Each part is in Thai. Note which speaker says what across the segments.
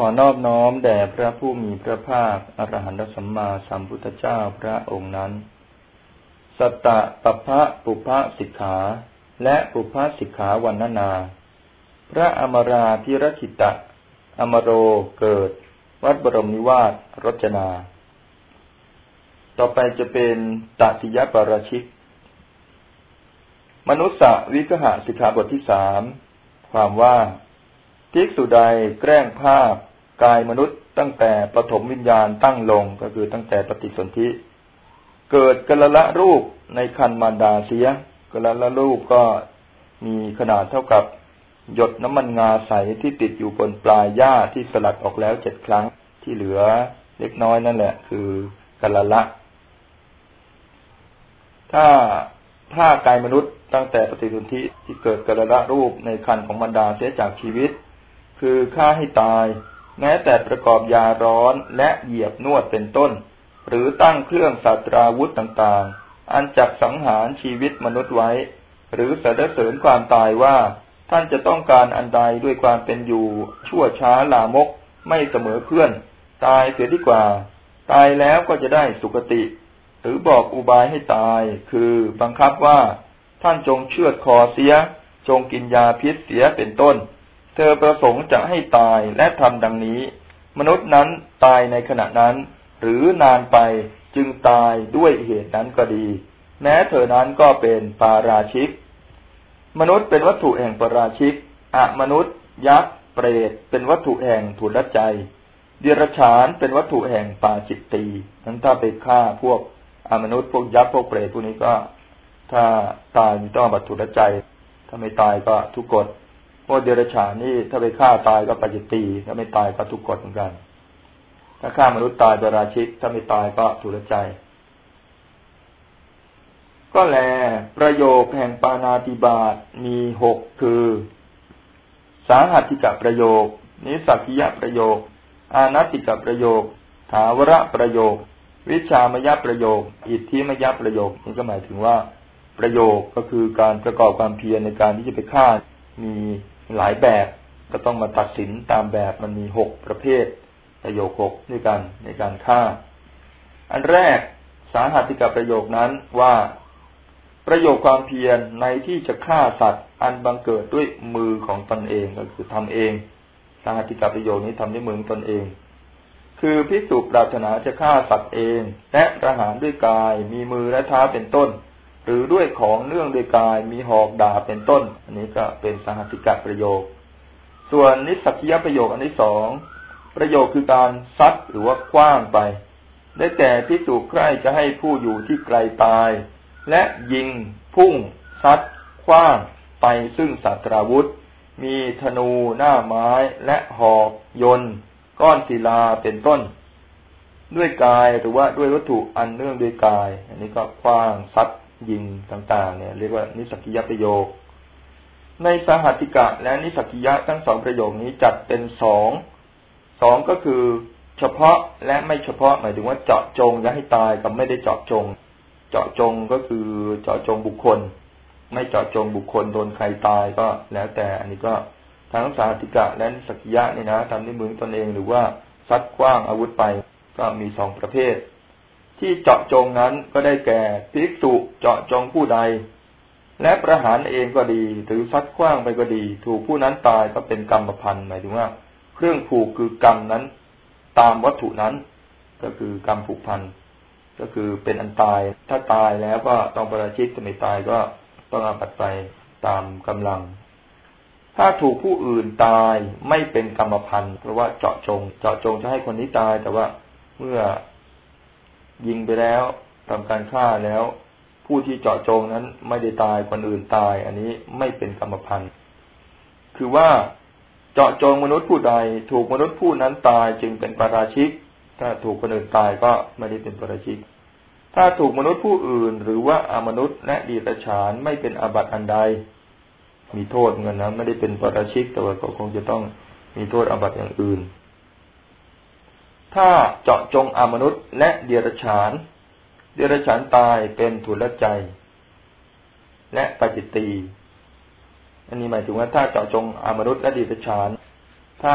Speaker 1: ขอนอบน้อมแด่พระผู้มีพระภาคอรหันตสัมมาสัมพุทธเจ้าพระองค์นั้น สัตตะปพะปุพะสิกขา และปุพะสิกขาวันนา พระอมราพิรคิตะ อมโรเกิด วัดบรมนิวาสรจนา ต่อไปจะเป็นตติยปรชิก มนุษย์วิกหะสิกขาบทที่สามความว่าภิกษุใดแกล้งภาพ กายมนุษย์ตั้งแต่ปฐมวิญญาณตั้งลงก็คือตั้งแต่ปฏิสนธิเกิดกละละรูปในคันมารดาเสียกละละรูปก็มีขนาดเท่ากับหยดน้ำมันงาใสที่ติดอยู่บนปลายหญ้าที่สลัดออกแล้วเจ็ดครั้งที่เหลือเล็กน้อยนั่นแหละ คือกละละ ถ้าผ้ากายมนุษย์ตั้งแต่ปฏิสนธิที่เกิดกละละรูปในคันของมารดาเสียจากชีวิต คือฆ่าให้ตาย แม้แต่ประกอบยาร้อนและเหยียบนวดเป็นต้น หรือตั้งเครื่องสัตราวุธต่างๆ อันจักสังหารชีวิตมนุษย์ไว้ หรือสรรเสริญความตายว่าท่านจะต้องการอันใดด้วยความเป็นอยู่ ชั่วช้าลามก ไม่เสมอเพื่อน ตายเสียดีกว่า ตายแล้วก็จะได้สุคติ หรือบอกอุบายให้ตาย คือบังคับว่า ท่านจงเชือดคอเสีย จงกินยาพิษเสียเป็นต้น เธอประสงค์จะให้ตายและทำดังนี้ มนุษย์นั้นตายในขณะนั้น หรือนานไปจึงตายด้วยเหตุนั้นก็ดี แม้เธอนั้นก็เป็นปาราชิก มนุษย์เป็นวัตถุแห่งปาราชิกอะมนุษย์ ยักษ์เปรตเป็นวัตถุแห่งถุนใจเดรัจฉานเป็นวัตถุแห่งปาจิตตีนั้นถ้าไปฆ่าพวกอมนุษย์พวกยักษ์พวกเปรตพวกนี้ก็ ถ้าตายมีต้องบัตถุรใจ ถ้าไม่ตายก็ทุกกฎ พวกเดรัจฉานนี่ถ้าไปฆ่าตายก็ปจิตีถ้าไม่ตายก็ทุกกฎเหมือนกัน ถ้าฆ่ามนุษย์ตายเดราชิกถ้าไม่ตายก็ทุรใจ ก็แลประโยคแห่งปานาติบาตมีหกคือ สาหัติกะประโยค นิสักิยะประโยค อานัติกะประโยค ถาวระประโยค วิชามยประโยค อิทธิมยประโยคนี่ก็หมายถึงว่า ประโยคก็คือการประกอบความเพียรในการที่จะไปฆ่ามี หลายแบบก็ต้องมาตัดสินตามแบบมันมีหกประเภท ประโยคหกด้วยกันในการฆ่า อันแรกสาหัติกับประโยคนั้นว่าประโยคความเพียรในที่จะฆ่าสัตว์ อันบังเกิดด้วยมือของตนเองก็คือทำเองสาหัติกับประโยคนี้ทำด้วยมือตนเอง คือพิสูจปรารถนาจะฆ่าสัตว์เอง และประหารด้วยกายมีมือและเท้าเป็นต้น หรือด้วยของเนื่องด้วยกายมีหอกดาเป็นต้น อันนี้ก็เป็นสหัติกะประโยค ส่วนนิสักยประโยคอันที่สองประโยคคือการซัดหรือว่าคว้างไป ได้แก่พิสูจใครจะให้ผู้อยู่ที่ไกลตาย และยิง พุ่ง ซัดคว้าง ไปซึ่งสัตราวุธ มีธนูหน้าไม้และหอกยนก้อนศิลาเป็นต้น ด้วยกายหรือว่าด้วยวัตถุอันเนื่องด้วยกาย อันนี้ก็คว้างซัด ยิงต่างๆ เนี่ย เรียกว่านิสกิยประโยค ในสหัติกะและนิสกิยะทั้งสองประโยคนี้จัดเป็นสองสองก็คือ เฉพาะและไม่เฉพาะหมายถึงว่าเจาะจงจะให้ตายกับไม่ได้เจาะจง เจาะจงก็คือเจาะจงบุคคล ไม่เจาะจงบุคคลโดนใครตายก็แล้วแต่อันนี้ก็ทั้งสาติกะและนิสกิยะนี่นะทำด้วยมือตนเองหรือว่าซัดกว้างอาวุธไปก็มีสองประเภท ที่เจาะจงนั้นก็ได้แก่ภิกษุเจาะจงผู้ใด และประหารเองก็ดีหรือซัดคว้างไปก็ดี ถูกผู้นั้นตายก็เป็นกรรมพันธ์หมายถึงว่า เครื่องผูกคือกรรมนั้น ตามวัตถุนั้น ก็คือกรรมผูกพันก็คือเป็นอันตาย ถ้าตายแล้วก็ต้องประชิดถ้าไม่ตายก็ต้องอาบัตไปตามกำลัง ถ้าถูกผู้อื่นตายไม่เป็นกรรมพันธ์เพราะว่าเจาะจง เจาะจงจะให้คนนี้ตายแต่ว่าเมื่อ ยิงไปแล้วทำการฆ่าแล้ว ผู้ที่เจาะจงนั้นไม่ได้ตายคนอื่นตาย อันนี้ไม่เป็นกรรมพันธ์คือว่าเจาะจงมนุษย์ผู้ใด ถูกมนุษย์ผู้นั้นตายจึงเป็นปาราชิก ถ้าถูกคนอื่นตายก็ไม่ได้เป็นปาราชิก ถ้าถูกมนุษย์ผู้อื่น หรือว่าอมนุษย์และดีตฉานไม่เป็นอาบัติอันใด มีโทษเงินนะไม่ได้เป็นปาราชิกแต่ว่าก็คงจะต้องมีโทษอาบัติอย่างอื่น ถ้าเจาะจงอมนุษย์และเดรัจฉาน เดรัจฉานตายเป็นทุลใจ และปจิตตีอันนี้หมายถึงว่าถ้าเจาะจงอมนุษย์และเดรัจฉาน ถ้า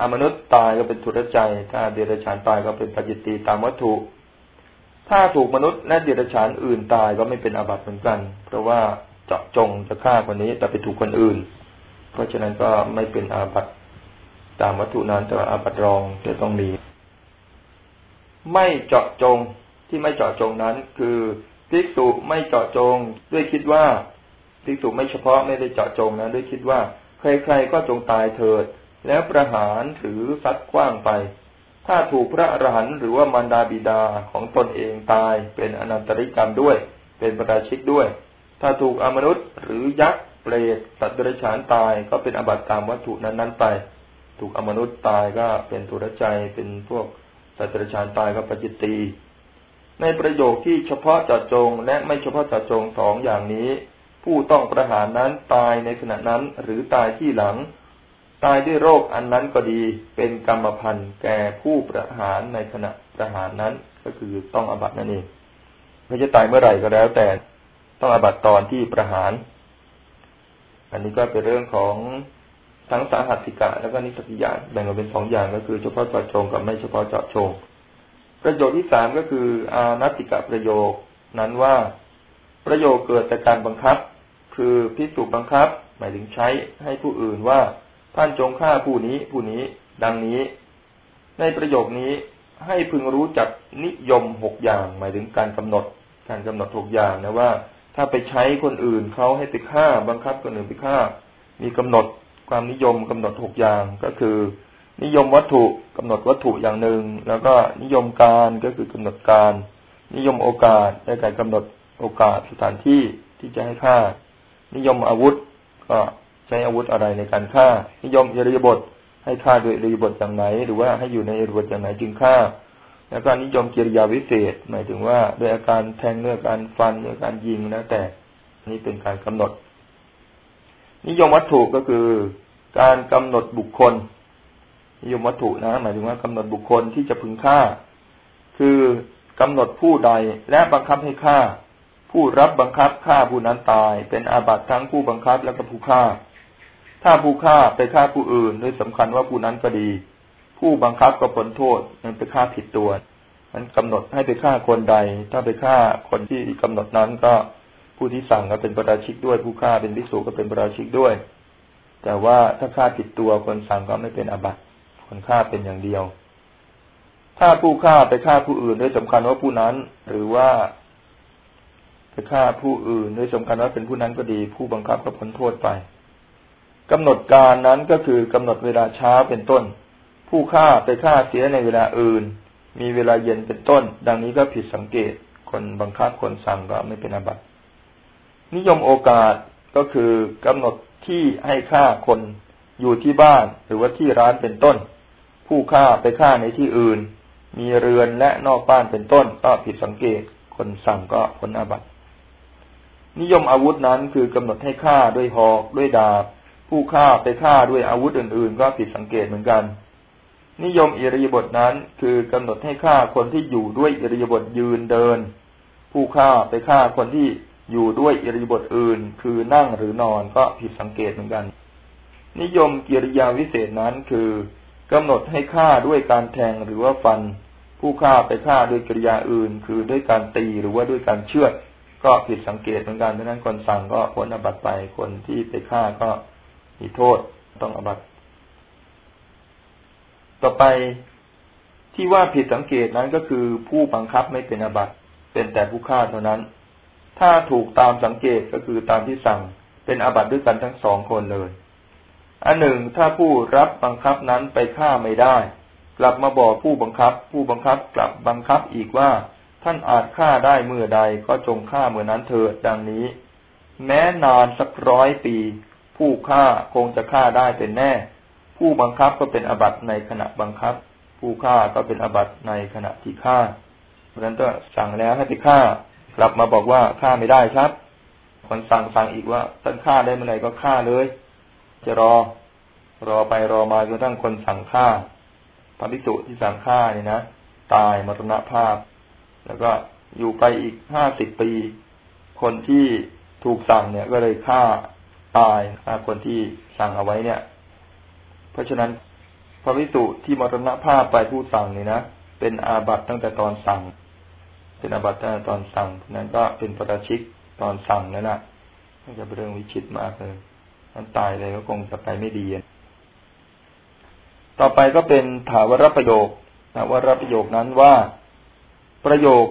Speaker 1: อมนุษย์ตายก็เป็นทุรใจ ถ้าเดรัจฉานตายก็เป็นปจิตตีตามวัตถุ ถ้าถูกมนุษย์และเดรัจฉานอื่นตายก็ไม่เป็นอาบัติเหมือนกัน เพราะว่าเจาะจงจะฆ่าคนนี้แต่ไปถูกคนอื่น เพราะฉะนั้นก็ไม่เป็นอาบัติตามวัตถุนั้นแต่อาบัติรองจะต้องมี ไม่เจาะจงที่ไม่เจาะจงนั้น คือภิกษุไม่เจาะจง ด้วยคิดว่าภิกษุไม่เฉพาะไม่ได้เจาะจงนะด้วยคิดว่า ใครๆก็จงตายเถิด แล้วประหารหรือซัดกว้างไป ถ้าถูกพระอรหันต์หรือว่ามารดาบิดาของตนเองตายเป็นอนันตริกรรมด้วย เป็นประราชิกด้วย ถ้าถูกอมนุษย์หรือยักษ์เปรตสัตว์เดรัจฉานตายก็เป็นอบัติตามวัตถุนั้นๆไป ถูกอมนุษย์ตายก็เป็นตุรใจเป็นพวก สัตว์เดรัจานตายก็ปจิตตีในประโยคที่เฉพาะจาะจงและไม่เฉพาะจาะจงสองอย่างนี้ ผู้ต้องประหารนั้นตายในขณะนั้นหรือตายที่หลัง ตายด้วยโรคอันนั้นก็ดีเป็นกรรมพันธ์แก่ผู้ประหารในขณะประหารนั้นก็คือต้องอบัตนั่นเองไม่จะตายเมื่อไหร่ก็แล้ว แต่ต้องอบัตตอนที่ประหาร อันนี้ก็เป็นเรื่องของ ทั้งสาหัสสิกะแล้วก็นิสกิยาแบ่งออกเป็นสองอย่างก็คือเฉพาะเจาะจงกับไม่เฉพาะเจาะจงประโยคที่สามก็คืออานัติกะประโยค นั้นว่าประโยคเกิดจากการบังคับ คือพิสูจบังคับ หมายถึงใช้ให้ผู้อื่นว่าท่านจงฆ่าผู้นี้ผู้นี้ ดังนี้ ในประโยคนี้ให้พึงรู้จักนิยมหกอย่าง หมายถึงการกำหนด การกำหนดหกอย่างนะว่า ถ้าไปใช้คนอื่นเขาให้ไปฆ่าบังคับคนอื่นไปฆ่า มีกำหนด ความนิยมกำหนดหกอย่างก็คือ นิยมวัตถุกำหนดวัตถุอย่างหนึ่ง แล้วก็นิยมการก็คือกำหนดการ นิยมโอกาสในการกำหนดโอกาสสถานที่ที่จะให้ฆ่า นิยมอาวุธก็ใช้อาวุธอะไรในการฆ่า นิยมอิริยาบถให้ฆ่าโดยอิริยาบถอย่างไหน หรือว่าให้อยู่ในอิริยาบถอย่างไหนจึงฆ่า แล้วก็นิยมกิริยาวิเศษ หมายถึงว่าโดยอาการแทงเนื้อการฟันเนื้อการยิงนะแต่นี่เป็นการกำหนด นิยมวัตถุก็คือ การกำหนดบุคคลนิยมวัตถุนะ หมายถึงว่ากำหนดบุคคลที่จะพึงฆ่า คือกำหนดผู้ใดและบังคับให้ฆ่า ผู้รับบังคับฆ่าผู้นั้นตาย เป็นอาบัติทั้งผู้บังคับและก็ผู้ฆ่า ถ้าผู้ฆ่าไปฆ่าผู้อื่นโดยสำคัญว่าผู้นั้นก็ดี ผู้บังคับก็ผลโทษมันไปฆ่าผิดตัวมันกำหนดให้ไปฆ่าคนใด ถ้าไปฆ่าคนที่กำหนดนั้นก็ผู้ที่สั่งก็เป็นประราชิกด้วยผู้ฆ่าเป็นพิสูจก็เป็นประราชิกด้วย แต่ว่าถ้าฆ่าผิดตัวคนสั่งก็ไม่เป็นอาบัติคนฆ่าเป็นอย่างเดียว ถ้าผู้ฆ่าไปฆ่าผู้อื่นด้วยสำคัญว่าผู้นั้น หรือว่าไปฆ่าผู้อื่นด้วยสำคัญว่าเป็นผู้นั้นก็ดี ผู้บังคับก็พ้นโทษไปกำหนดการนั้นก็คือกำหนดเวลาเช้าเป็นต้น ผู้ฆ่าไปฆ่าเสียในเวลาอื่น มีเวลาเย็นเป็นต้น ดังนี้ก็ผิดสังเกต คนบังคับคนสั่งก็ไม่เป็นอาบัตินิยมโอกาส ก็คือกำหนดที่ให้ฆ่าคนอยู่ที่บ้านหรือว่าที่ร้านเป็นต้น ผู้ฆ่าไปฆ่าในที่อื่น มีเรือนและนอกบ้านเป็นต้น ก็ผิดสังเกตคนสั่งก็ผลอาบัติ นิยมอาวุธนั้นคือกำหนดให้ฆ่าด้วยหอกด้วยดาบ ผู้ฆ่าไปฆ่าด้วยอาวุธอื่น ๆ ก็ผิดสังเกตเหมือนกัน นิยมอิริยบถนั้นคือกำหนดให้ฆ่าคนที่อยู่ด้วยอิริยบถยืนเดิน ผู้ฆ่าไปฆ่าคนที่ อยู่ด้วยอิริบถอื่น คือนั่งหรือนอนก็ผิดสังเกตเหมือนกัน นิยมกิริยาวิเศษนั้นคือกำหนดให้ฆ่าด้วยการแทงหรือว่าฟัน ผู้ฆ่าไปฆ่าด้วยกิริยาอื่น คือด้วยการตีหรือว่าด้วยการเชือดก็ผิดสังเกตเหมือนกันดังนั้นคนสั่งก็พ้นอบัตไปคนที่ไปฆ่าก็มีโทษต้องอบัตต่อไปที่ว่าผิดสังเกตนั้นก็คือผู้บังคับไม่เป็นอบัตเป็นแต่ผู้ฆ่าเท่านั้น ถ้าถูกตามสังเกตก็คือตามที่สั่ง เป็นอาบัติด้วยกันทั้งสองคนเลย อันหนึ่งถ้าผู้รับบังคับนั้นไปฆ่าไม่ได้ กลับมาบอกผู้บังคับ ผู้บังคับกลับบังคับอีกว่า ท่านอาจฆ่าได้เมื่อใดก็จงฆ่าเมื่อนั้นเถิดดังนี้ แม้นานสักร้อยปี ผู้ฆ่าคงจะฆ่าได้เป็นแน่ ผู้บังคับก็เป็นอาบัตในขณะบังคับ ผู้ฆ่าก็เป็นอาบัตในขณะที่ฆ่าเพราะนั้นก็สั่งแล้วให้ไปฆ่า กลับมาบอกว่าฆ่าไม่ได้ครับ คนสั่งสั่งอีกว่าท่านฆ่าได้เมื่อไหร่ก็ฆ่าเลย จะรอ รอไปรอมาจนทั้งคนสั่งฆ่าพระภิกษุที่สั่งฆ่านี่นะตายมรณภาพ แล้วก็อยู่ไปอีกห้าสิบปี คนที่ถูกสั่งเนี่ยก็เลยฆ่าตายฆ่าคนที่สั่งเอาไว้เนี่ย เพราะฉะนั้นพระวิสุที่มรณภาพไปผู้สั่งนี่นะเป็นอาบัตตั้งแต่ตอนสั่ง เป็นอาบัตตั้ตอนสั่งนั้นก็เป็นประราชิกตอนสั่งนั่นแหละมันจะเป็นเรื่องวิชิตมากเลยมันตายเลยก็คงจะไปไม่ดีต่อไปก็เป็นถาวรประโยคถาวรประโยคนั้นว่าประโยค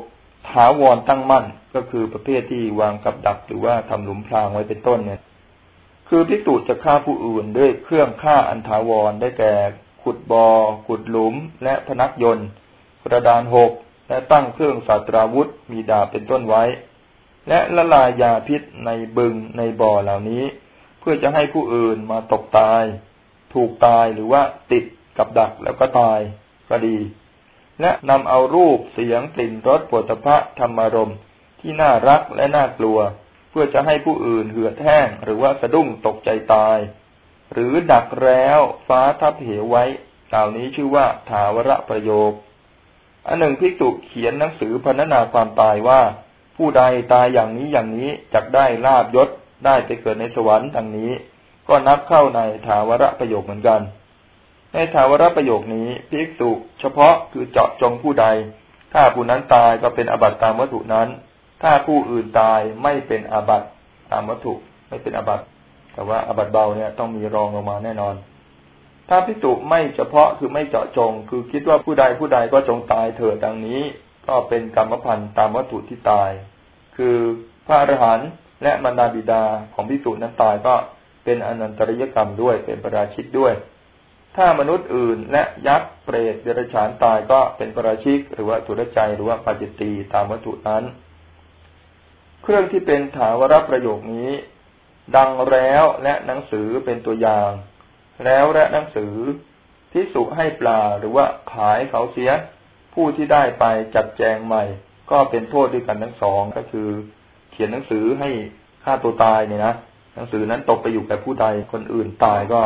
Speaker 1: ถาวรตั้งมั่นก็คือประเภทที่วางกับดักหรือว่าทำหลุมพรางไว้เป็นต้นเนี่ย คือพิจูจะฆ่าผู้อื่นด้วยเครื่องฆ่าอันถาวรได้แก่ ขุดบอ่อขุดหลุม และพนักยนต์กระดานหก และตั้งเครื่องสาตราวุธมีดาบเป็นต้นไว้ และละลายยาพิษในบึงในบ่อเหล่านี้ เพื่อจะให้ผู้อื่นมาตกตาย ถูกตายหรือว่าติดกับดักแล้วก็ตายก็ดี และนำเอารูปเสียงกลิ่นรสปวดพระธรรมารมที่น่ารักและน่ากลัว เพื่อจะให้ผู้อื่นเหือดแห้งหรือว่าสะดุ้งตกใจตาย หรือดักแล้วฟ้าทับเหวไว้เหล่านี้ชื่อว่าถาวรประโยค อันหนึ่งพิจุเขียนหนังสือพรรณนาความตายว่า ผู้ใดตายอย่างนี้อย่างนี้จักได้ลาบยศได้ไปเกิดในสวรรค์ดังนี้ ก็นับเข้าในถาวรประโยคเหมือนกัน ในถาวรประโยคนี้พิจุเฉพาะคือเจาะจงผู้ใด ถ้าผู้นั้นตายก็เป็นอบัตตามวัตถุนั้น ถ้าผู้อื่นตายไม่เป็นอบัตตามวัตถุ ไม่เป็นอบัตแต่ว่าอบัตเบาเนี่ยต้องมีรองลงมาแน่นอน ถ้าพิจุไม่เฉพาะคือไม่เจาะจง คือคิดว่าผู้ใดผู้ใดก็จงตายเถิดดังนี้ ก็เป็นกรรมพันธ์ตามวัตถุที่ตาย คือพระอรหันต์และมารดาบิดาของพิจุนั้นตายก็เป็นอนันตริยกรรมด้วยเป็นประราชิกด้วย ถ้ามนุษย์อื่นและยักษ์เปรตเดรัจฉานตายก็เป็นประราชิก หรือว่าสุรใจหรือว่าปาจิตตีตามวัตถุนั้น เครื่องที่เป็นถาวรประโยคนี้ ดังแล้วและหนังสือเป็นตัวอย่าง แล้วและหนังสือที่สุให้ปลาหรือว่าขายเขาเสีย ผู้ที่ได้ไปจัดแจงใหม่ ก็เป็นโทษด้วยกันทั้งสองก็คือ เขียนหนังสือให้ฆ่าตัวตายเนี่ยนะหนังสือนั้นตกไปอยู่กับผู้ใดคนอื่นตายก็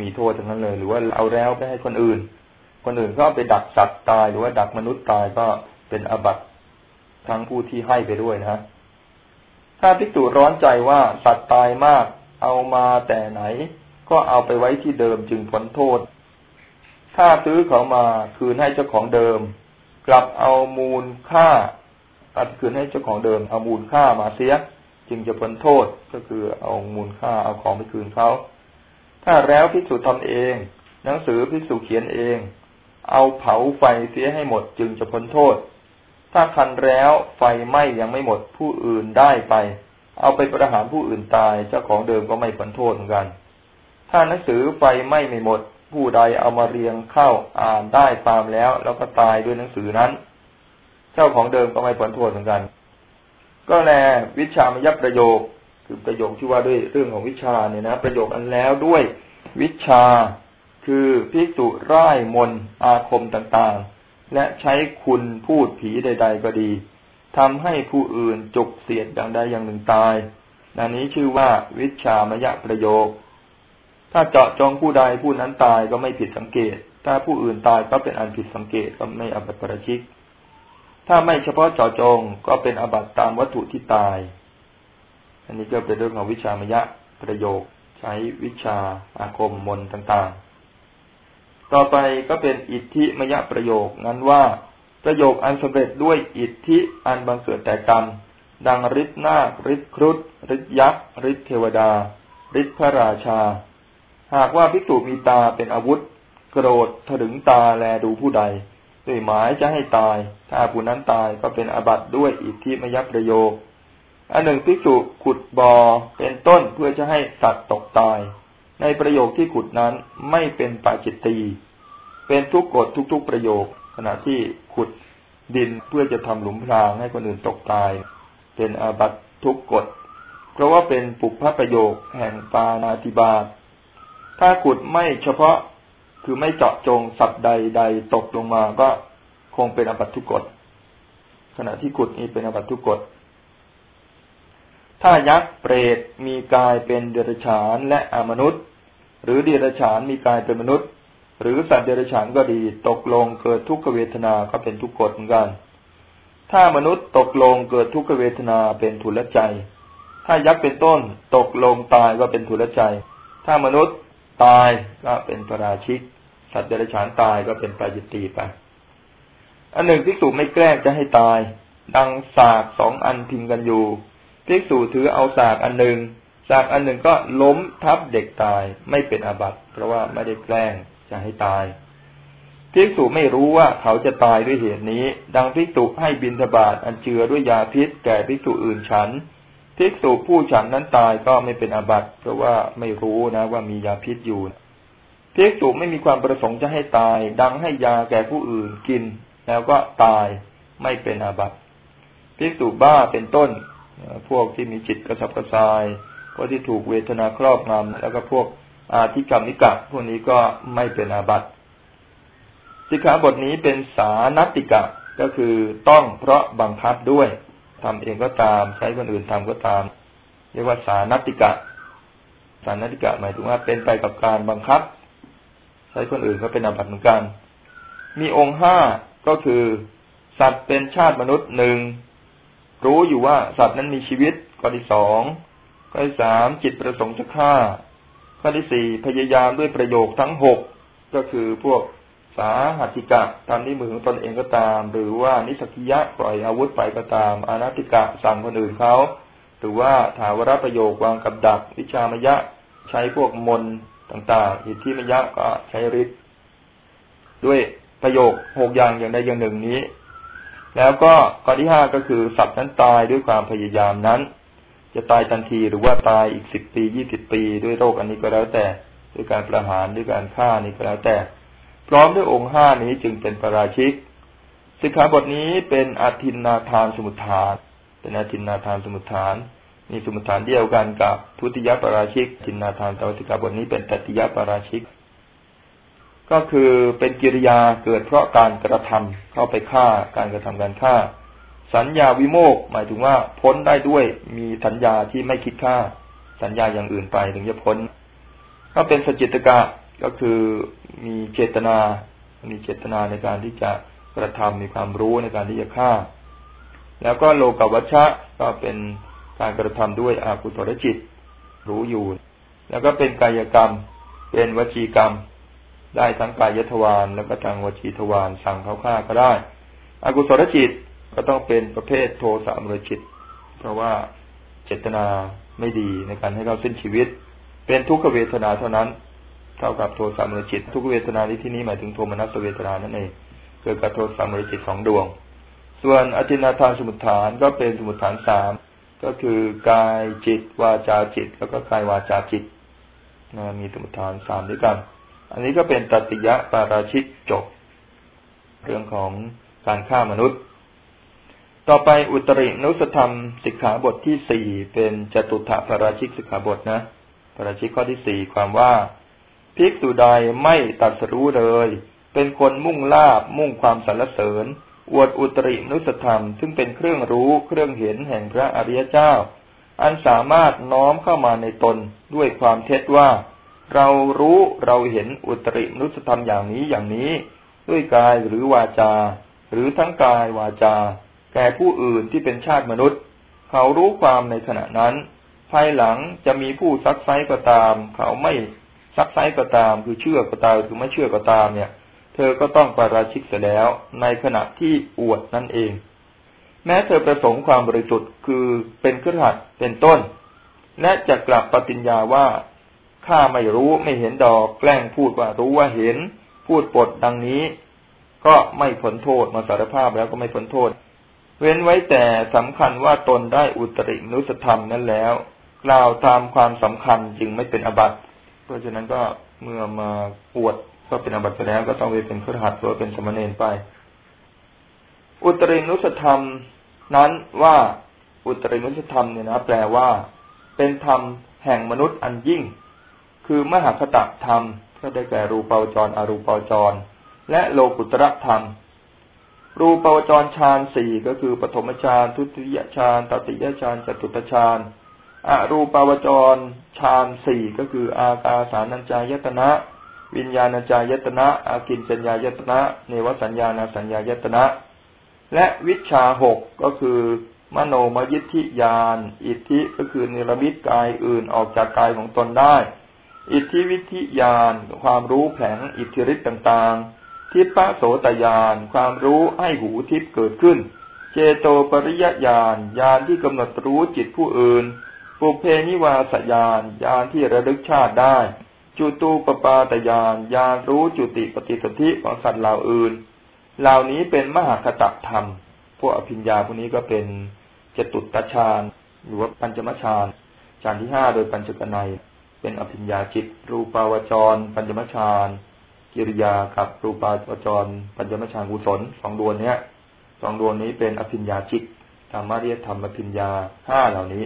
Speaker 1: มีโทษทั้งนั้นเลย หรือว่าเอาแล้วไปให้คนอื่น คนอื่นก็ไปดักสัตว์ตายหรือว่าดักมนุษย์ตายก็เป็นอบัตทั้งผู้ที่ให้ไปด้วยนะถ้าพิจูร้อนใจว่าสัตว์ตายมาก เอามาแต่ไหน ก็เอาไปไว้ที่เดิมจึงพ้นโทษ ถ้าซื้อเขามาคืนให้เจ้าของเดิม กลับเอามูลค่าตัดคืนให้เจ้าของเดิม เอามูลค่ามาเสีย จึงจะพ้นโทษก็คือเอามูลค่าเอาของไปคืนเขาถ้าแล้วพิสูจน์ทำเอง หนังสือพิสูจน์เขียนเอง เอาเผาไฟเสียให้หมดจึงจะพ้นโทษ ถ้าคันแล้วไฟไหม้ยังไม่หมดผู้อื่นได้ไป เอาไปประหารผู้อื่นตายเจ้าของเดิมก็ไม่พ้นโทษเหมือนกัน ถ้าหนังสือไฟไหม้ไม่หมด ผู้ใดเอามาเรียงเข้าอ่านได้ตามแล้ว แล้วก็ตายด้วยหนังสือนั้น เจ้าของเดิมก็ไม่ผลโทษเหมือนกัน ก็แลวิชามยับประโยคคือประโยคที่ว่าด้วยเรื่องของวิชาเนี่ยนะ ประโยคอันแล้วด้วยวิชาคือพิจุร่ายมนอาคมต่างๆ และใช้คุณพูดผีใด ๆ ก็ดีทำให้ผู้อื่นจุกเสียดอย่างใดอย่างหนึ่งตายนันนี้ชื่อว่าวิชามยประโยค ถ้าเจาะจงผู้ใดผู้นั้นตายก็ไม่ผิดสังเกต ถ้าผู้อื่นตายก็เป็นอันผิดสังเกตก็ไม่อบัติประชิก ถ้าไม่เฉพาะเจาะจงก็เป็นอบัติตามวัตถุที่ตาย อันนี้ก็เป็นเรื่องของวิชามยะประโยค ใช้วิชาอาคมมนต่างๆ ต่อไปก็เป็นอิทธิมยะประโยคนั้นว่าประโยคอันสำเร็จด้วยอิทธิอันบังเกิดแต่กรรม ดังฤทธิ์นาคฤทธิ์ครุฑฤทธิ์ยักษ์ฤทธิ์เทวดาฤทธิ์พระราชา หากว่าภิกษุมีตาเป็นอาวุธ โกรธถึงตาแลดูผู้ใดด้วยหมายจะให้ตาย ถ้าผู้นั้นตายก็เป็นอาบัติด้วยอิทธิมยัประโยคอันหนึ่งภิกษุขุดบอ่อเป็นต้นเพื่อจะให้สัตว์ตกตาย ในประโยคที่ขุดนั้นไม่เป็นปาจิตตีเป็นทุกกฎทุก ๆประโยค ขณะที่ขุดดินเพื่อจะทำหลุมพรางให้คนอื่นตกตาย เป็นอาบัตทุกกฎเพราะว่าเป็นปุพพประโยคแห่งปานาติบาต ถ้าขุดไม่เฉพาะคือไม่เจาะจงสัตว์ใดใดตกลงมาก็คงเป็นอบัตทุกกฎขณะที่ขุดนี้เป็นอบัตทุกกฎถ้ายักษ์เปรตมีกายเป็นเดรัจฉานและอมนุษย์ หรือเดรัจฉานมีกายเป็นมนุษย์ หรือสัตว์เดรัจฉานก็ดีตกลงเกิดทุกขเวทนาก็เป็นทุกกฎเหมือนกัน ถ้ามนุษย์ตกลงเกิดทุกขเวทนาเป็นทุลใจ ถ้ายักษ์เป็นต้นตกลงตายก็เป็นทุลใจ ถ้ามนุษย์ ตายก็เป็นประราชิก สัตว์เดรัจฉานตายก็เป็นปราจิตตีไป อันหนึ่งภิกษุไม่แกล้งจะให้ตาย ดังสากสองอันพิงกันอยู่ภิกษุถือเอาสากอันหนึ่งสากอันหนึ่งก็ล้มทับเด็กตายไม่เป็นอาบัติ เพราะว่าไม่ได้แกล้งจะให้ตายภิกษุไม่รู้ว่าเขาจะตายด้วยเหตุนี้ ดังภิกษุให้บินทบาทอันเจือด้วยยาพิษแก่ภิกษุอื่นฉัน ภิกษุผู้ฉันนั้นตายก็ไม่เป็นอาบัติเพราะว่าไม่รู้นะ ว่ามียาพิษอยู่ภิกษุไม่มีความประสงค์จะให้ตาย ดังให้ยาแก่ผู้อื่นกิน แล้วก็ตายไม่เป็นอาบัติภิกษุบ้าเป็นต้น พวกที่มีจิตกระสับกระส่ายพวกที่ถูกเวทนาครอบงำแล้วก็พวกอาธิกรรมนิกะพวกนี้ก็ไม่เป็นอาบัติสิกขาบทนี้เป็นสานติกะก็คือต้องเพราะบังคับด้วย ทำเองก็ตาม ใช้คนอื่นทำก็ตาม เรียกว่าสานติกะ สานติกะหมายถึงว่าเป็นไปกับการบังคับ ใช้คนอื่นก็เป็นอาบัติเหมือนกัน มีองค์ห้าก็คือ สัตว์เป็นชาติมนุษย์หนึ่งรู้อยู่ว่าสัตว์นั้นมีชีวิตข้อที่สองข้อที่สามจิตประสงค์จะฆ่า ข้อที่สี่พยายามด้วยประโยคทั้งหกก็คือพวก สาหัติกะทำนิ้มือของตนเองก็ตาม หรือว่านิสกิยะปล่อยอาวุธไปก็ตาม อนัติกะสั่งคนอื่นเขาหรือว่าถาวรประโยควางกับดัก วิชามยะใช้พวกมนต่างๆอิทธิมยะก็ใช้ฤทธิ์ด้วยประโยคหกอย่างอย่างใดอย่างหนึ่งนี้ แล้วก็ข้อที่ห้าก็คือสัตว์นั้นตายด้วยความพยายามนั้น จะตายทันทีหรือว่าตายอีกสิบปียี่สิบปี ด้วยโรคอันนี้ก็แล้วแต่ ด้วยการประหารด้วยการฆ่านี้ก็แล้วแต่ พร้อมด้วยองค์ห้านี้จึงเป็นปราชิก สิกขาบทนี้เป็นอาทินนาทานสมุทฐาน เป็นอาทินนาทานสมุทฐาน มีสมุทฐานเดียวกันกับทุติยปราชิกทินนาทานแต่สิกขาบทนี้เป็นตติยปราชิก ก็คือเป็นกิริยาเกิดเพราะการกระทำเข้าไปฆ่าการกระทำการฆ่า สัญญาวิโมกหมายถึงว่าพ้นได้ด้วยมีสัญญาที่ไม่คิดฆ่า สัญญาอย่างอื่นไปถึงจะพ้น ก็เป็นสจิตกะ ก็คือมีเจตนา มีเจตนาในการที่จะกระทำมีความรู้ในการที่จะฆ่า แล้วก็โลกวัชชะก็เป็นการกระทำด้วยอากุศลจิต รู้อยู่ แล้วก็เป็นกายกรรม เป็นวจีกรรม ได้ทั้งกายทวารแล้วก็ทางวจีทวารสั่งเขาฆ่าก็ได้ อากุศลจิตก็ต้องเป็นประเภทโทสะมรจิต เพราะว่าเจตนาไม่ดีในการให้เขาสิ้นชีวิต เป็นทุกขเวทนาเท่านั้น เท่ากับโทสะมรจิต ทุกเวทนาที่ที่นี้หมายถึงโทมนัสเวทนานั่นเองเกิดกับโทสะมรจิตสองดวง ส่วนอธินาทานสมุทฐานก็เป็นสมุทฐานสามก็คือกายจิต วาจาจิต แล้วก็กายวาจาจิตนะมีสมุทฐานสามด้วยกัน อันนี้ก็เป็นตติยะปาราชิกจบ เรื่องของการฆ่ามนุษย์ ต่อไปอุตรินุสธรรมสิกขาบทที่สี่เป็นจตุถะปาราชิกสิกขาบทนะปาราชิกข้อที่สี่ความว่า ภิกษุใดไม่ตัดสรู้เลย เป็นคนมุ่งลาบมุ่งความสรรเสริญ อวดอุตริมนุสธรรม ซึ่งเป็นเครื่องรู้เครื่องเห็นแห่งพระอริยเจ้า อันสามารถน้อมเข้ามาในตนด้วยความเท็จว่า เรารู้เราเห็นอุตริมนุสธรรมอย่างนี้อย่างนี้ ด้วยกายหรือวาจา หรือทั้งกายวาจา แก่ผู้อื่นที่เป็นชาติมนุษย์ เขารู้ความในขณะนั้น ภายหลังจะมีผู้ซักไซก็ตาม เขาไม่ ซักไซก็ตาม คือเชื่อก็ตามคือไม่เชื่อก็ตามเนี่ย เธอก็ต้องปาราชิกเสียแล้ว ในขณะที่อวดนั่นเอง แม้เธอประสงค์ความบริสุทธิ์คือเป็นเครือขัดเป็นต้น และจะกลับปฏิญญาว่าข้าไม่รู้ไม่เห็นดอกแกล้งพูดว่ารู้ว่าเห็น พูดปดดังนี้ ก็ไม่ผลโทษมาสารภาพแล้วก็ไม่ผลโทษ เว้นไว้แต่สำคัญว่าตนได้อุตรินุสธรรมนั้นแล้ว กล่าวตามความสำคัญจึงไม่เป็นอบัติ เพราะฉะนั้นก็เมื่อมาปวดก็เป็นอบัติไปแล้วก็ต้องไปเป็นขรหัสหรือเป็นสมณเณรไป อุตรินุสธรรมนั้นว่าอุตรินุสธรรมเนี่ยนะแปลว่า เป็นธรรมแห่งมนุษย์อันยิ่ง คือมหาคตธรรมก็ได้แก่รูปาวจรอรูปาวจร และโลกุตระธรรม รูปาวจรฌานสี่ก็คือปฐมฌานทุติยฌานตติยฌานจตุตฌาน อรูปาวจรฌานสี่ก็คือ อากาสานัญจายตนะ วิญญาณัญจายตนะ อากินจัญญายตนะ เนวสัญญาณสัญญายตนะ และวิชาหกก็คือ มโนมยิทธิญาณอิทธิก็คือนิรมิตกายอื่นออกจากกายของตนได้ อิทธิวิธิญาณความรู้แผงอิทธิฤทธิ์ต่างๆ ทิพโสตญาณความรู้ให้หูทิพเกิดขึ้น เจโตปริยญาณญาณที่กำหนดรู้จิตผู้อื่น ปุเพนิวาสญาณญาณที่ระลึกชาติได้ จุตูปปาตญาณญาณรู้จุติปฏิสนธิของสัตว์เหล่าอื่น เหล่านี้เป็นมหาคตธรรม พวกอภิญญาพวกนี้ก็เป็นจตุตฌานหรือว่าปัญจมฌานฌานที่ห้าโดยปัญจกนัย เป็นอภิญญาจิต รูปาวจร ปัญจมฌานกิริยากับรูปาวจร ปัญจมฌานกุศลสองดวงเนี้ยสองดวงนี้เป็นอภิญญาจิตธรรมะเรียธรรมอภิญญาห้าเหล่านี้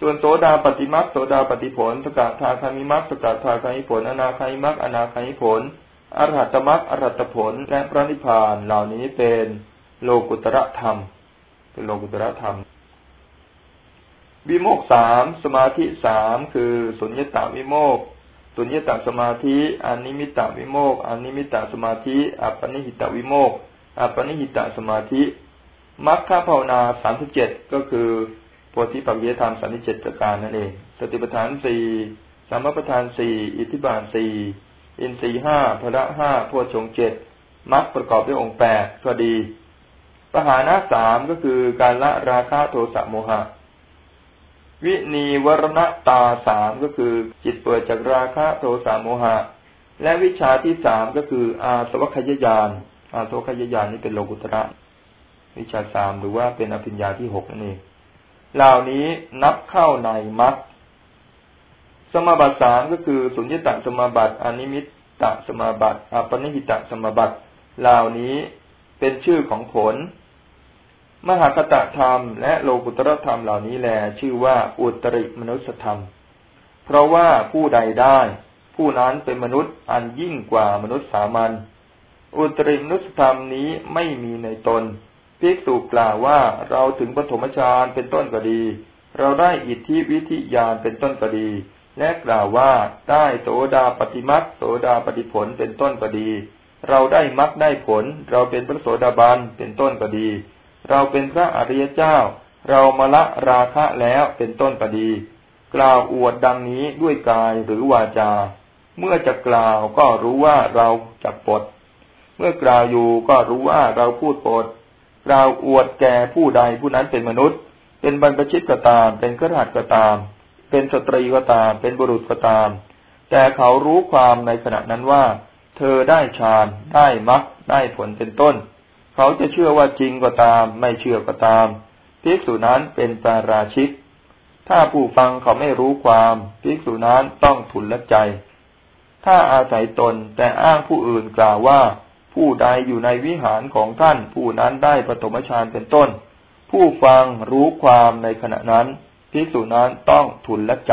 Speaker 1: ส่วนโสดาปัตติมรรคโสดาปัตติผล สกทาคามิมรรคสกทาคามิผล อนาคามิมรรคอนาคามิผล อรหัตมรรคอรหัตผล และพระนิพพานเหล่านี้เป็นโลกุตระธรรม เป็นโลกุตระธรรม วิโมกข์สามสมาธิสามคือสุญญตาวิโมกข์สุญญตาสมาธิอนิมิตตาวิโมกข์อนิมิตตาสมาธิ อัปปณิหิตาวิโมกข์อัปปณิหิตาสมาธิมรรคภาวนาสามสิบเจ็ดก็คือ ธิปัจจธรรมสามสิเจ็ดประการนั่นเอง สติปัฏฐานสี่สามปัฏฐานสี่อิทธิบาทสี่อินทรีห้าพระห้าโพชงเจ็ดมรรคประกอบด้วยองค์แปดก็ดีปหานะสามก็คือการละราคะโทสะโมหะ วินีวรณตาสามก็คือจิตเปิดจากราคะโทสะโมหะ และวิชาที่สามก็คือ อาสวัคยญาณอาสวัคยญาณนี่เป็นโลกุตระ วิชาสามหรือว่าเป็นอภิญญาที่หกนั่นเอง เหล่านี้นับเข้าในมัดสมาบัติสามก็คือสุญญตสมาบัติอนิมิตตสมาบัติอปนิหิตสมาบัติเหล่านี้เป็นชื่อของผล มหาคตธรรม และโลกุตรธรรมเหล่านี้แล ชื่อว่าอุตริมนุสธรรม เพราะว่าผู้ใดได้ ผู้นั้นเป็นมนุษย์อันยิ่งกว่ามนุษย์สามัญอุตริมนุสธรรมนี้ไม่มีในตน ภิกษุกล่าวว่าเราถึงปฐมฌานเป็นต้นก็ดี เราได้อิทธิวิธิญาณเป็นต้นก็ดี และกล่าวว่าได้โสดาปฏิมัตโสดาปฏิผลเป็นต้นก็ดี เราได้มักได้ผล เราเป็นพระโสดาบันเป็นต้นก็ดี เราเป็นพระอริยเจ้า เรามาละราคะแล้วเป็นต้นปดี กล่าวอวดดังนี้ด้วยกายหรือวาจา เมื่อจะกล่าวก็รู้ว่าเราจักปด เมื่อกล่าวอยู่ก็รู้ว่าเราพูดปด กล่าวอวดแก่ผู้ใดผู้นั้นเป็นมนุษย์ เป็นบรรพชิตก็ตาม เป็นกระหัตก็ตาม เป็นสตรีก็ตาม เป็นบุรุษก็ตาม แต่เขารู้ความในขณะนั้นว่า เธอได้ฌานได้มรรคได้ผลเป็นต้น เขาจะเชื่อว่าจริงก็ตาม ไม่เชื่อก็ตามภิกษุนั้นเป็นปาราชิกถ้าผู้ฟังเขาไม่รู้ความภิกษุนั้นต้องทุนละใจ ถ้าอาศัยตนแต่อ้างผู้อื่นกล่าวว่า ผู้ใดอยู่ในวิหารของท่านผู้นั้นได้ปฐมฌานเป็นต้น ผู้ฟังรู้ความในขณะนั้นภิกษุนั้นต้องทุนละใจ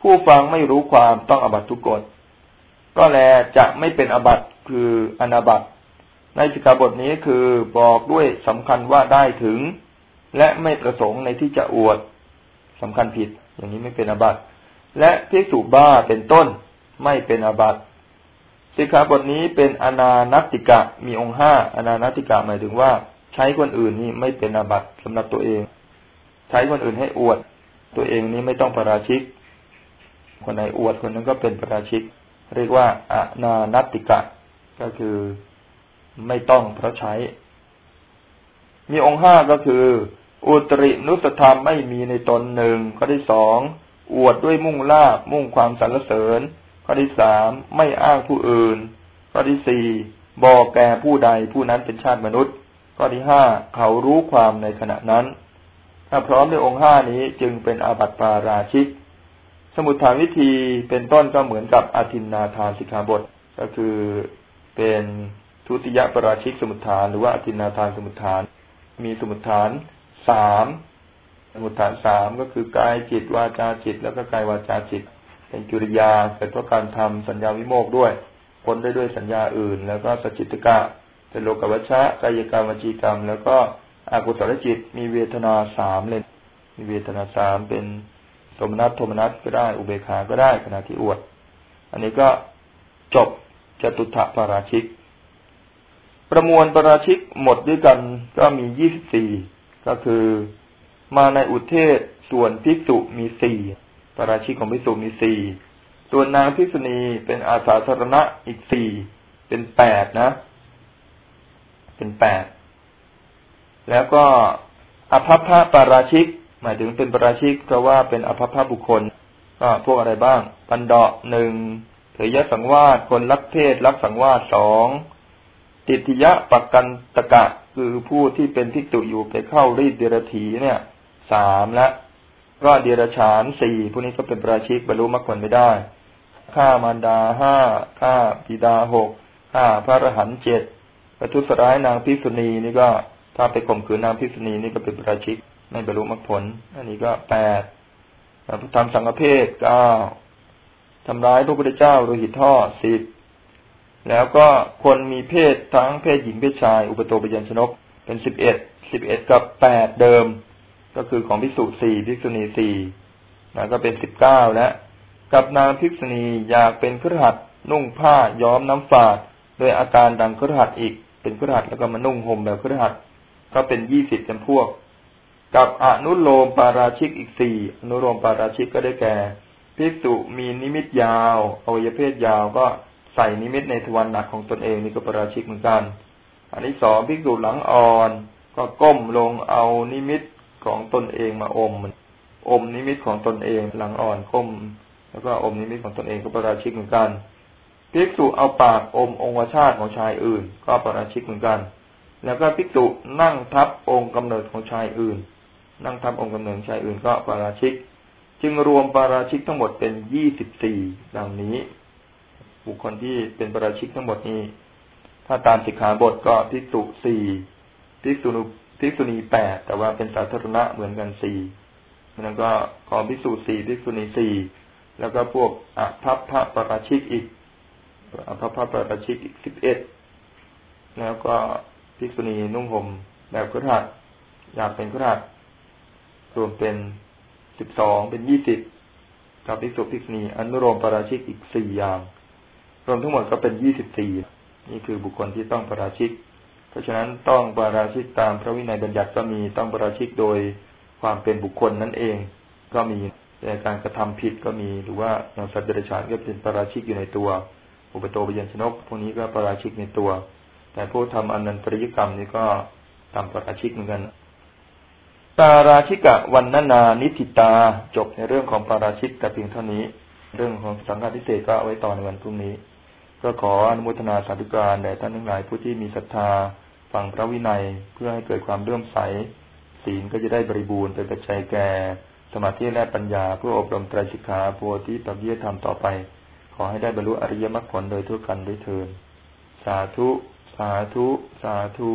Speaker 1: ผู้ฟังไม่รู้ความต้องอบัตทุกกฎก็แลจะไม่เป็นอบัตคืออนาบัตในสิกขาบทนี้คือบอกด้วยสำคัญว่าได้ถึง และไม่ประสงค์ในที่จะอวดสำคัญผิด อย่างนี้ไม่เป็นอบัตและพิกษุบ้าเป็นต้นไม่เป็นอบัติ สิกขาบทนี้เป็นอนานติกะมีองค์ห้าอนานติกะหมายถึงว่า ใช้คนอื่นนี่ไม่เป็นอาบัติสำหรับตัวเอง ใช้คนอื่นให้อวด ตัวเองนี้ไม่ต้องประราชิก คนไหนอวดคนนั้นก็เป็นประราชิก เรียกว่าอนานติกะ ก็คือไม่ต้องเพราะใช้ มีองค์ห้าก็คือ อุตรินุสธรรมไม่มีในตนหนึ่งข้อที่สองอวดด้วยมุ่งลาบมุ่งความสรรเสริญ ข้อที่สามไม่อ้างผู้อื่น ข้อที่สี่บอกแก่ผู้ใดผู้นั้นเป็นชาติมนุษย์ ข้อที่ห้าเขารู้ความในขณะนั้น ถ้าพร้อมด้วยองค์ห้านี้จึงเป็นอาบัติปาราชิก สมุทฐานวิธีเป็นต้นก็เหมือนกับอธินนาทานสิกขาบท ก็คือเป็นทุติยปราชิกสมุทฐานหรือว่าอธินาทานสมุทฐาน มีสมุทฐานสามสมุทฐานสามก็คือกายจิตวาจาจิต แล้วก็กายวาจาจิต เป็นจุริยาเกิดเพราะการทำสัญญาวิโมกด้วยผลได้ด้วยสัญญาอื่น แล้วก็สจิตกะ เป็นโลกวัชชะกายกรรมวจีกรรม แล้วก็อากุศลจิต มีเวทนาสามเลยมีเวทนาสามเป็นสมนัตโทมนัตก็ได้ อุเบกขาก็ได้ขณะที่อวด อันนี้ก็จบจตุถะปาราชิก ประมวลประราชิกหมดด้วยกันก็มียี่สิบสี่ก็คือมาในอุเทศส่วนภิกษุมีสี่ ประราชิกของภิกษุมีสี่ส่วนนางพิษณีเป็นอาสาสรณะอีกสี่เป็นแปดนะ เป็นแปดแล้วก็อภัพพะปาราชิก หมายถึงเป็นปาราชิกเพราะว่าเป็นอภัพพะบุคคลก็พวกอะไรบ้าง ปันดาหนึ่งเถยสังวาสคนรักเพศรักสังวาสสองติทิยะปักกันตะกะ คือผู้ที่เป็นทิกตุอยู่ไปเข้ารีดเดรถีเนี่ยสามละ ก็เดรฉานสี่พวกนี้ก็เป็นปราชิกบรรลุมรรคผลไม่ได้ฆ่ามารดาห้าฆ่าปิดาหกฆ่าพระอรหันต์เจ็ดประทุษร้ายนางพิษณีนี่ก็ถ้าไปข่มขืนนางพิษณีนี่ก็เป็นปราชิกไม่บรรลุมรรคผล อันนี้ก็แปดทำสังฆเพศเก้าทำร้ายพระพุทธเจ้าโดยหิตท่อสิบแล้วก็คนมีเพศทั้งเพศหญิงเพศชาย อุปโตปยัญชนกเป็นสิบเอ็ดสิบเอ็ดกับแปดเดิม ก็คือของภิกษุสี่ภิกษุณีสี่นะก็เป็นสิบเก้าแล้วกับนางภิกษุณีอยากเป็นครหัสนุ่งผ้าย้อมน้ำฝาดโดยอาการดังครหัสอีก เป็นครหัสแล้วก็มานุ่งห่มแบบครหัสก็เป็นยี่สิบจำพวก กับอนุโลมปาราชิกอีกสี่อนุโลมปาราชิกก็ได้แก่ภิกษุมีนิมิตยาวอวัยเพศยาวก็ใส่นิมิตในทวารหนักของตนเองนี่ก็ปาราชิกเหมือนกัน อันที่สองภิกษุหลังอ่อน ก็ก้มลงเอานิมิต ของตนเองมาอมอมนิมิตของตนเองหลังอ่อนก้มแล้วก็อมนิมิตของตนเองก็ประราชิกเหมือนกันภิกษุเอาปากอมองค์ชาติของชายอื่น ก็ประราชิกเหมือนกัน แล้วก็ภิกษุนั่งทับองค์กำเนิดของชายอื่น นั่งทับองค์กำเนิดชายอื่นก็ประราชิก จึงรวมปาราชิกทั้งหมดเป็นยี่สิบสี่ดังนี้ บุคคลที่เป็นประราชิกทั้งหมดนี้ ถ้าตามสิกขาบทก็ภิกษุสี่ภิกษุนุ ภิกษุณีแปดแต่ว่าเป็นสาธารณะเหมือนกันสี่แล้วก็ขอภิกษุสี่ภิกษุณีสี่แล้วก็พวกอภัพพระปราชิกอีกอภัพพระปราชิกอีกสิบเอ็ดแล้วก็ภิกษุณีนุ่งห่มแบบกระหัดอยากเป็นกระหัดรวมเป็นสิบสองเป็นยี่สิบกับภิกษุภิกษุณีอนุโลมปราชิกอีกสี่อย่าง รวมทั้งหมดก็เป็นยี่สิบสี่นี่คือบุคคลที่ต้องปราชิก เพราะฉะนั้นต้องปราชิกตามพระวินัยบัญญัติก็มีต้องปราชิกโดยความเป็นบุคคลนั่นเองก็มีแต่การกระทำผิดก็มีหรือว่าอย่างสัตว์เดรัจฉานก็เป็นปราชิกอยู่ในตัว อุปโตปยัญชนกพวกนี้ก็ปราชิกในตัว แต่ผู้ทำอนันตริยกรรมนี่ก็ทำปราชิกเหมือนกันตาราชิกะวันนานานิติตาจบในเรื่องของปาราชิกแต่เพียงเท่านี้ เรื่องของสังฆาทิเศษก็เอาไว้ต่อในวันพรุ่งนี้ ก็ขออนุโมทนาสาธุการแด่ท่านทั้งหลายผู้ที่มีศรัทธา ฟังพระวินัยเพื่อให้เกิดความเลื่อมใส ศีลก็จะได้บริบูรณ์เป็นปัจจัยแก่ สมาธิและปัญญาเพื่ออบรมไตรสิกขาโพธิปัจเยธรรมต่อไป ขอให้ได้บรรลุอริยมรรคผลโดยทั่วกันด้วยเทินสาธุ สาธุ สาธุ